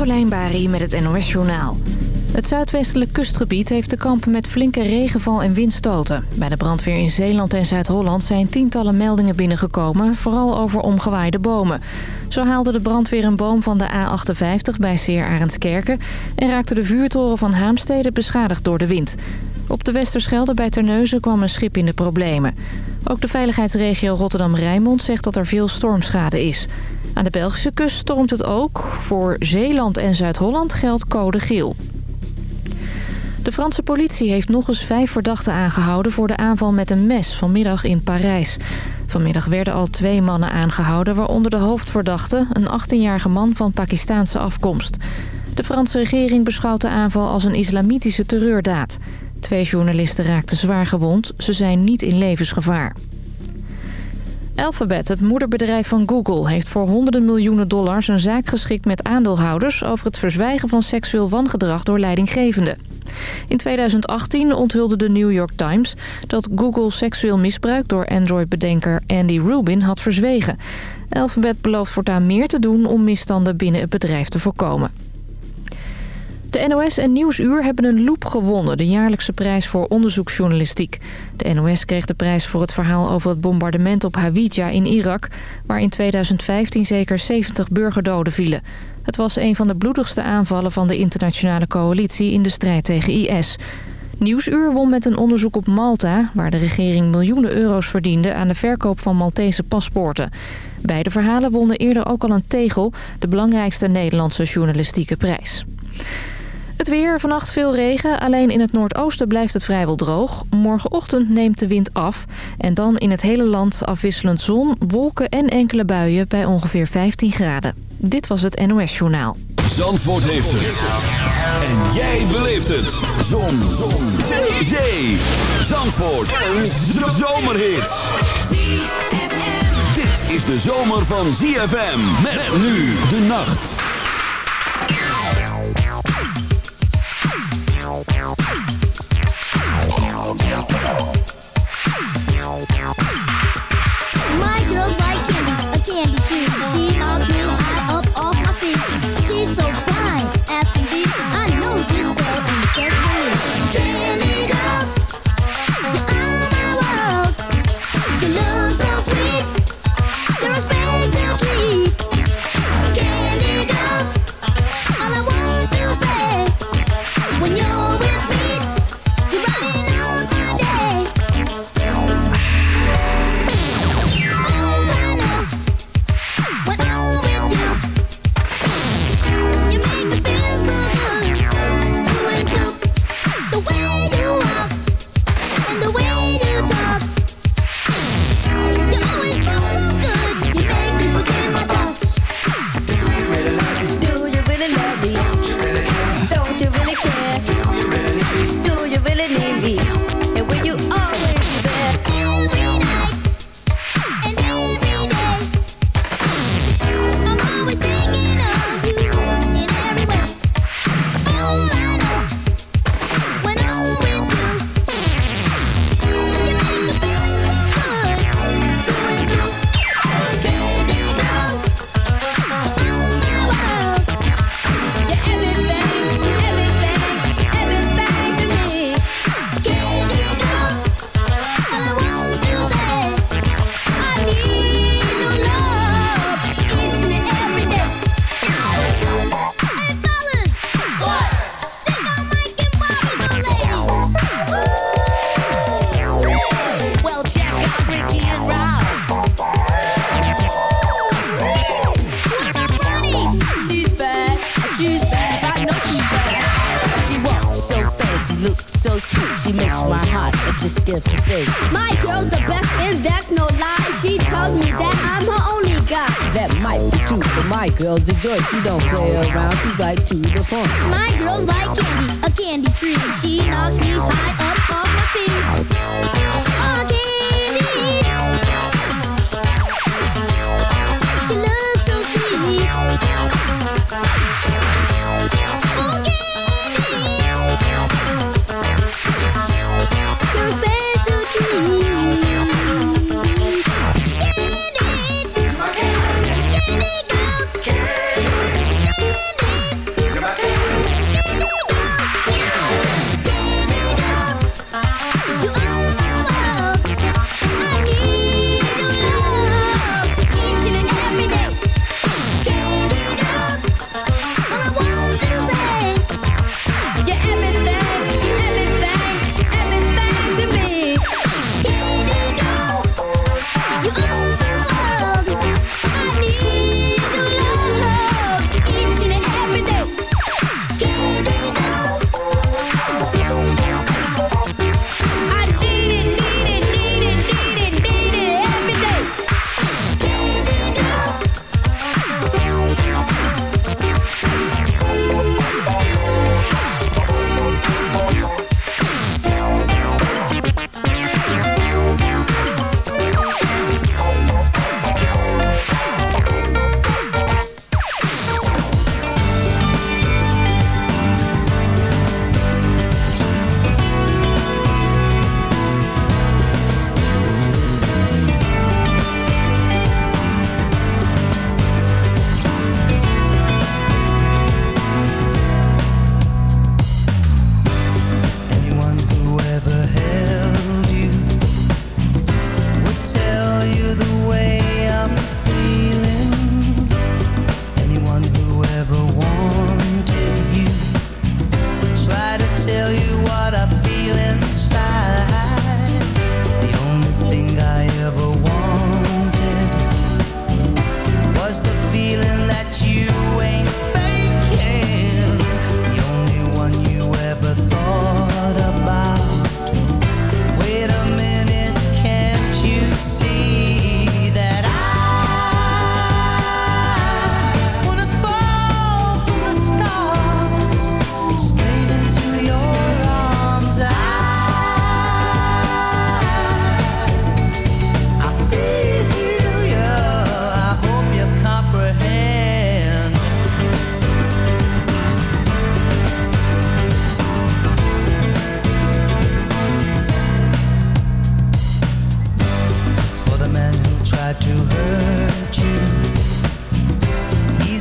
Carolijn met het NOS Journaal. Het zuidwestelijk kustgebied heeft te kampen met flinke regenval en windstoten. Bij de brandweer in Zeeland en Zuid-Holland zijn tientallen meldingen binnengekomen... vooral over omgewaaide bomen. Zo haalde de brandweer een boom van de A58 bij Seer Arendskerken... en raakte de vuurtoren van Haamstede beschadigd door de wind. Op de Westerschelde bij Terneuzen kwam een schip in de problemen. Ook de veiligheidsregio Rotterdam-Rijnmond zegt dat er veel stormschade is... Aan de Belgische kust stormt het ook. Voor Zeeland en Zuid-Holland geldt code geel. De Franse politie heeft nog eens vijf verdachten aangehouden... voor de aanval met een mes vanmiddag in Parijs. Vanmiddag werden al twee mannen aangehouden... waaronder de hoofdverdachte, een 18-jarige man van Pakistaanse afkomst. De Franse regering beschouwt de aanval als een islamitische terreurdaad. Twee journalisten raakten zwaar gewond. Ze zijn niet in levensgevaar. Alphabet, het moederbedrijf van Google, heeft voor honderden miljoenen dollars een zaak geschikt met aandeelhouders over het verzwijgen van seksueel wangedrag door leidinggevenden. In 2018 onthulde de New York Times dat Google seksueel misbruik door Android-bedenker Andy Rubin had verzwegen. Alphabet belooft voortaan meer te doen om misstanden binnen het bedrijf te voorkomen. De NOS en Nieuwsuur hebben een loop gewonnen, de jaarlijkse prijs voor onderzoeksjournalistiek. De NOS kreeg de prijs voor het verhaal over het bombardement op Hawija in Irak... waar in 2015 zeker 70 burgerdoden vielen. Het was een van de bloedigste aanvallen van de internationale coalitie in de strijd tegen IS. Nieuwsuur won met een onderzoek op Malta... waar de regering miljoenen euro's verdiende aan de verkoop van Maltese paspoorten. Beide verhalen wonnen eerder ook al een tegel... de belangrijkste Nederlandse journalistieke prijs. Het weer, vannacht veel regen. Alleen in het noordoosten blijft het vrijwel droog. Morgenochtend neemt de wind af. En dan in het hele land afwisselend zon, wolken en enkele buien bij ongeveer 15 graden. Dit was het NOS Journaal. Zandvoort heeft het. En jij beleeft het. Zon. zon. Zee. Zee. Zandvoort. Een zomerhit. Dit is de zomer van ZFM. Met nu de nacht. My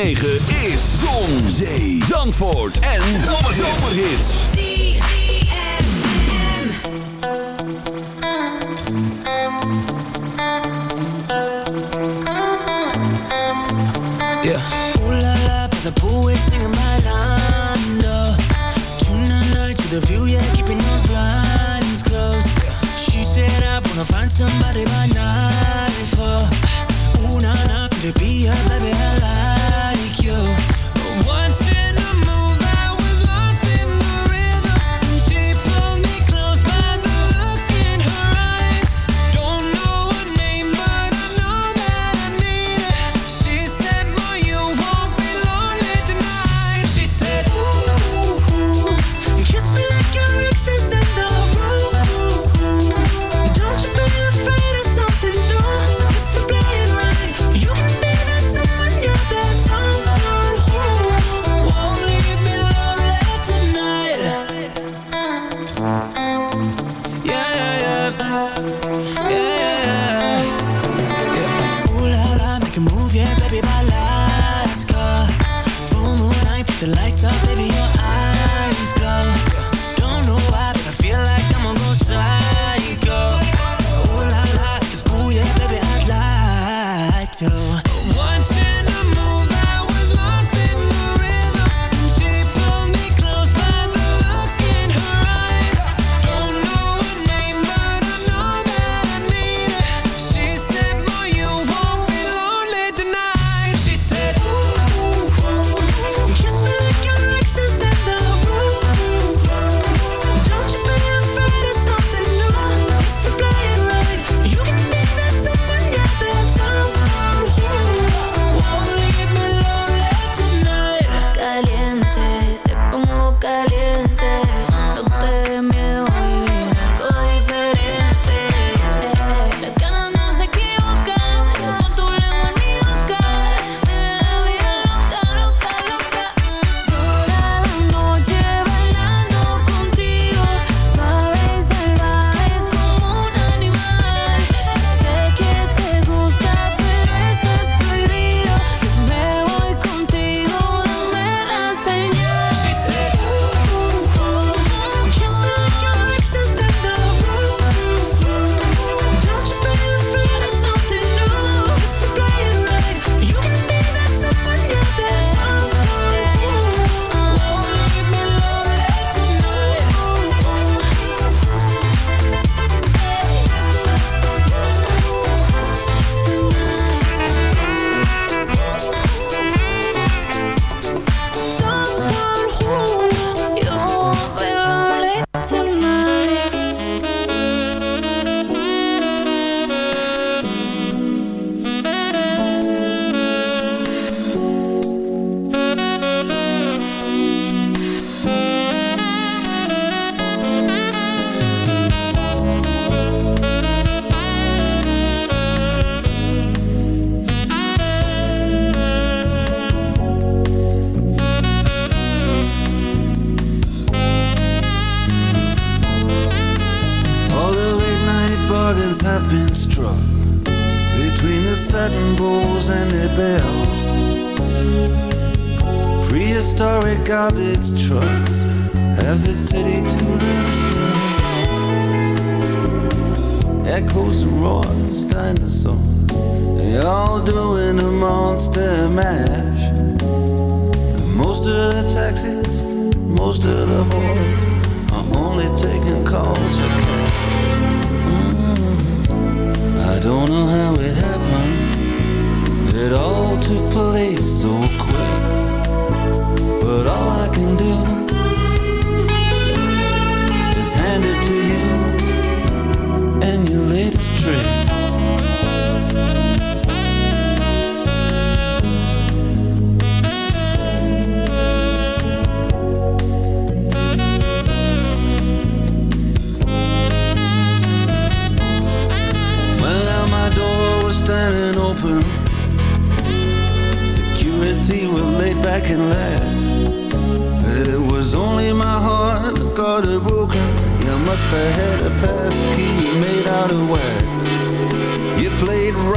9.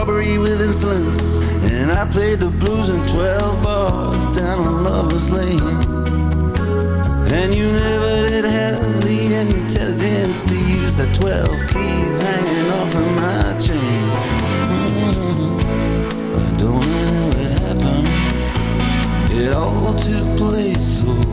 With insolence, and I played the blues in 12 bars down on Lover's Lane. And you never did have the intelligence to use the 12 keys hanging off of my chain. Mm-hmm. I don't know how it happened. It all took place so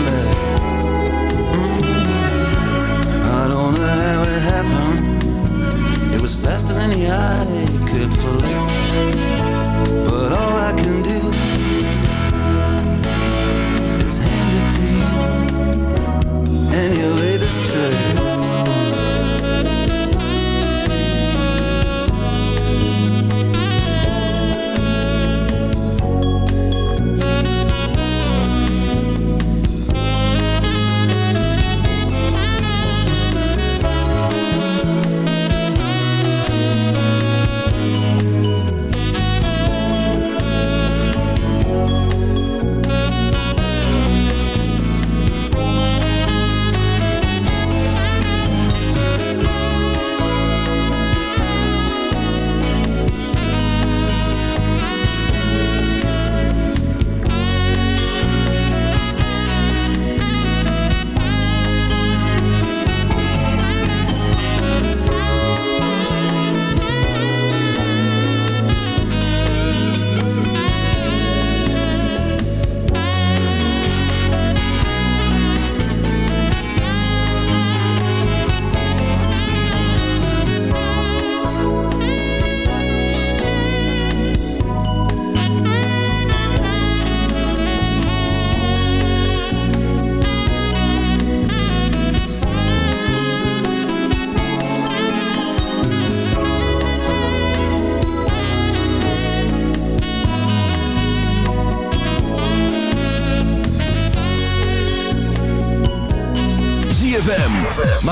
eye could flick.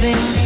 things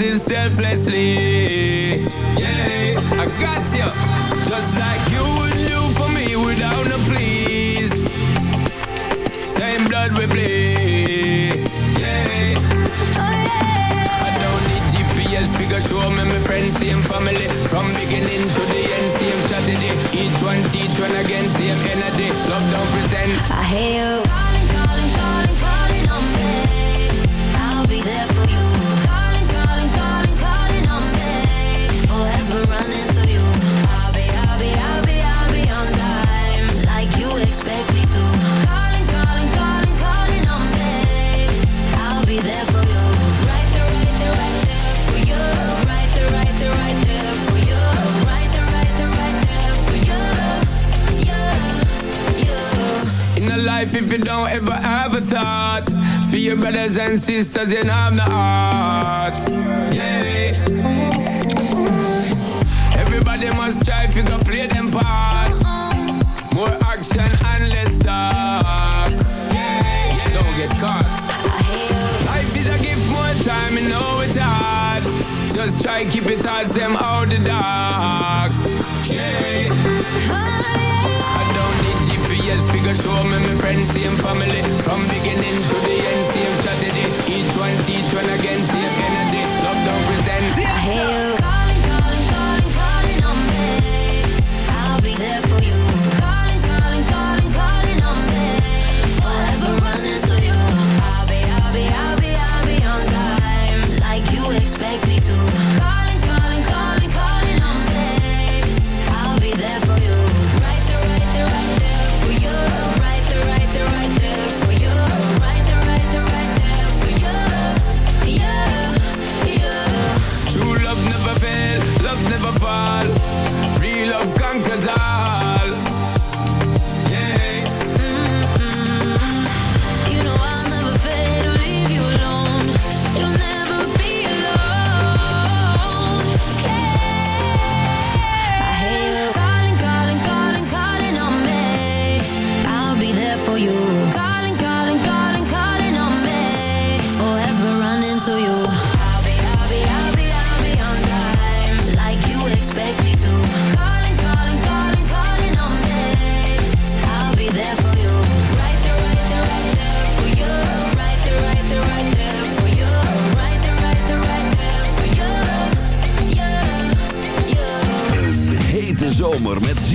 Your selflessly. Yeah, I got you. Just like you would do for me without no please. Same blood we bleed. Yeah. Oh, I don't need GPS figure show me my friends, same family. From beginning to the end, same strategy. Each one teach one again, same energy. Love don't pretend. I hear you life, if you don't ever have a thought for your brothers and sisters, you know I'm the heart. Yeah. Everybody must try if you go play them part. More action and less talk. Yeah. Don't get caught. Life is a gift, more time, you know it's hard. Just try keep it as them out the dark. Yeah. Oh, I don't need GPS figure show me same family. From beginning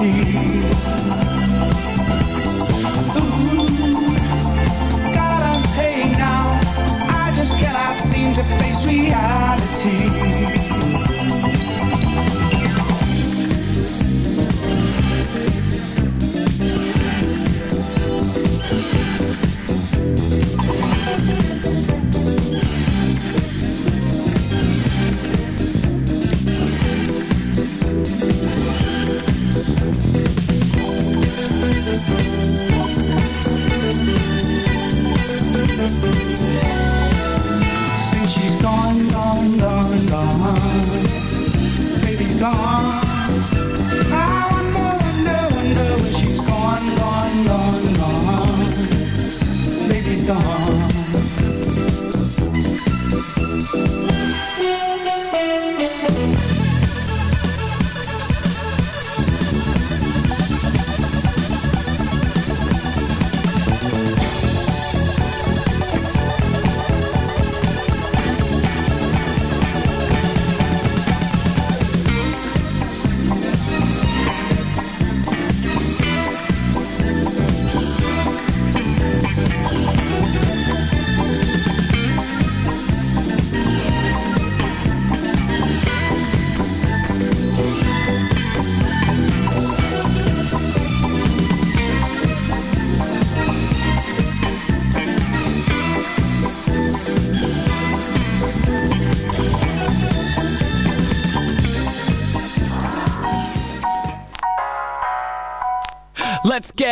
Personality.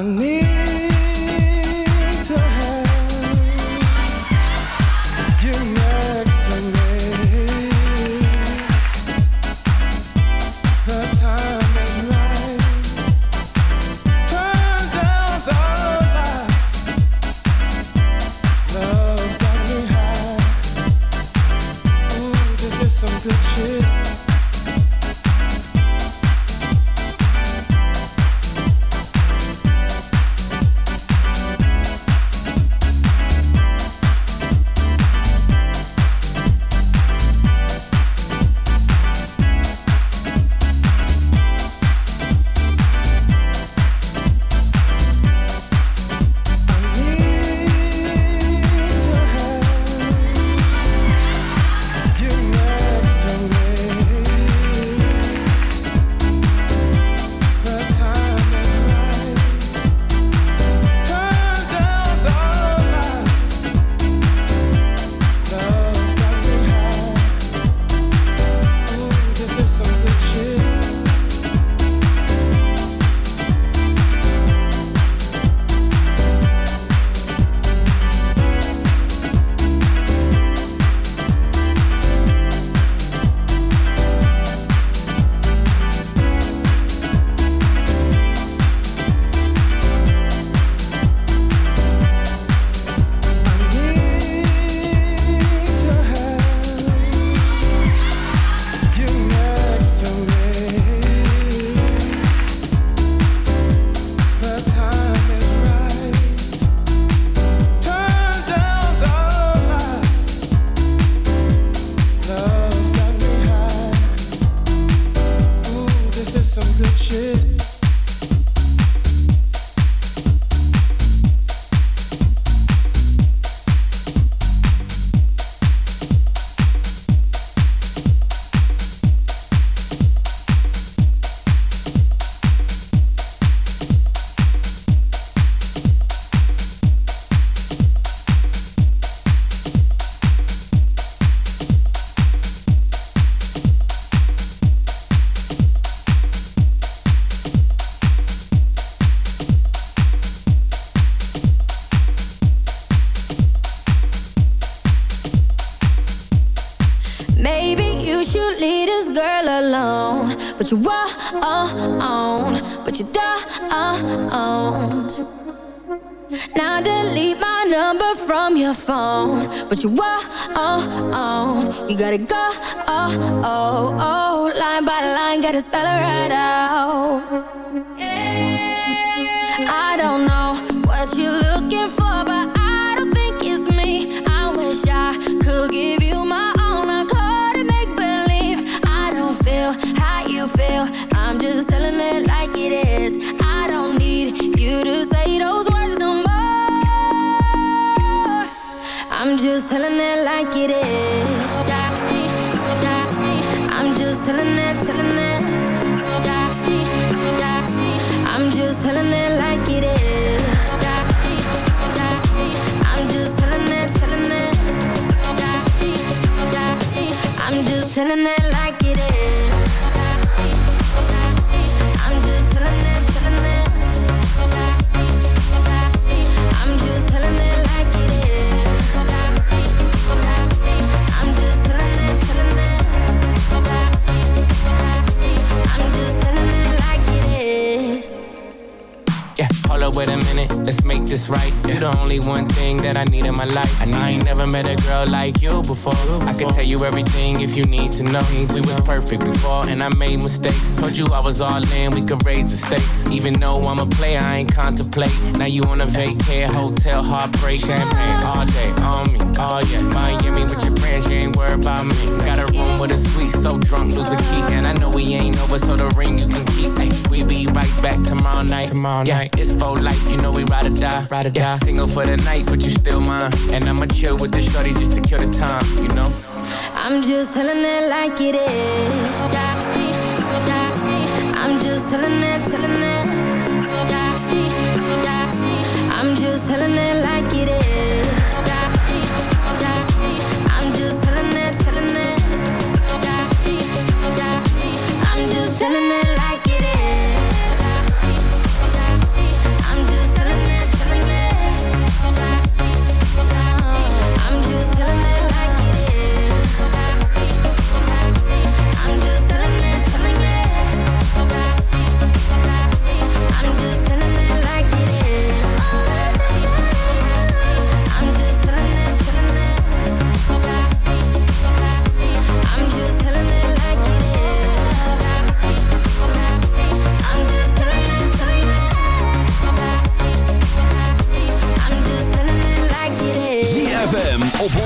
I need phone. But you won't, oh, oh. you gotta go. Oh, oh, oh. Line by line, gotta spell it right out. I don't know what you're looking for, but just telling it like it is. I'm just telling it, telling it. I'm just telling it like it is. I'm just telling it, telling it. I'm just telling it like this right. You the only one thing that I need in my life. I, ain't never met a girl like you before. I can tell you everything if you need to know. We was perfect before, and I made mistakes. Told you I was all in, we could raise the stakes. Even though I'm a player, I ain't contemplate. Now you on a vacay, hotel, heartbreak, champagne all day on me. Oh yeah, Miami with your friends, you ain't worried about me. Got a room with a suite, so drunk, lose the key. And I know we ain't over, so the ring you can keep. Ay, we be right back tomorrow night. Tomorrow yeah, night, it's for life, you know we ride or die. Ride or yeah. Single for the night, but you still mine. And I'ma chill with the shorty just to kill the time, you know. I'm just telling it like it is. I'm just telling it, telling it. I'm just telling it like it is. I'm just telling it, telling it. I'm just telling it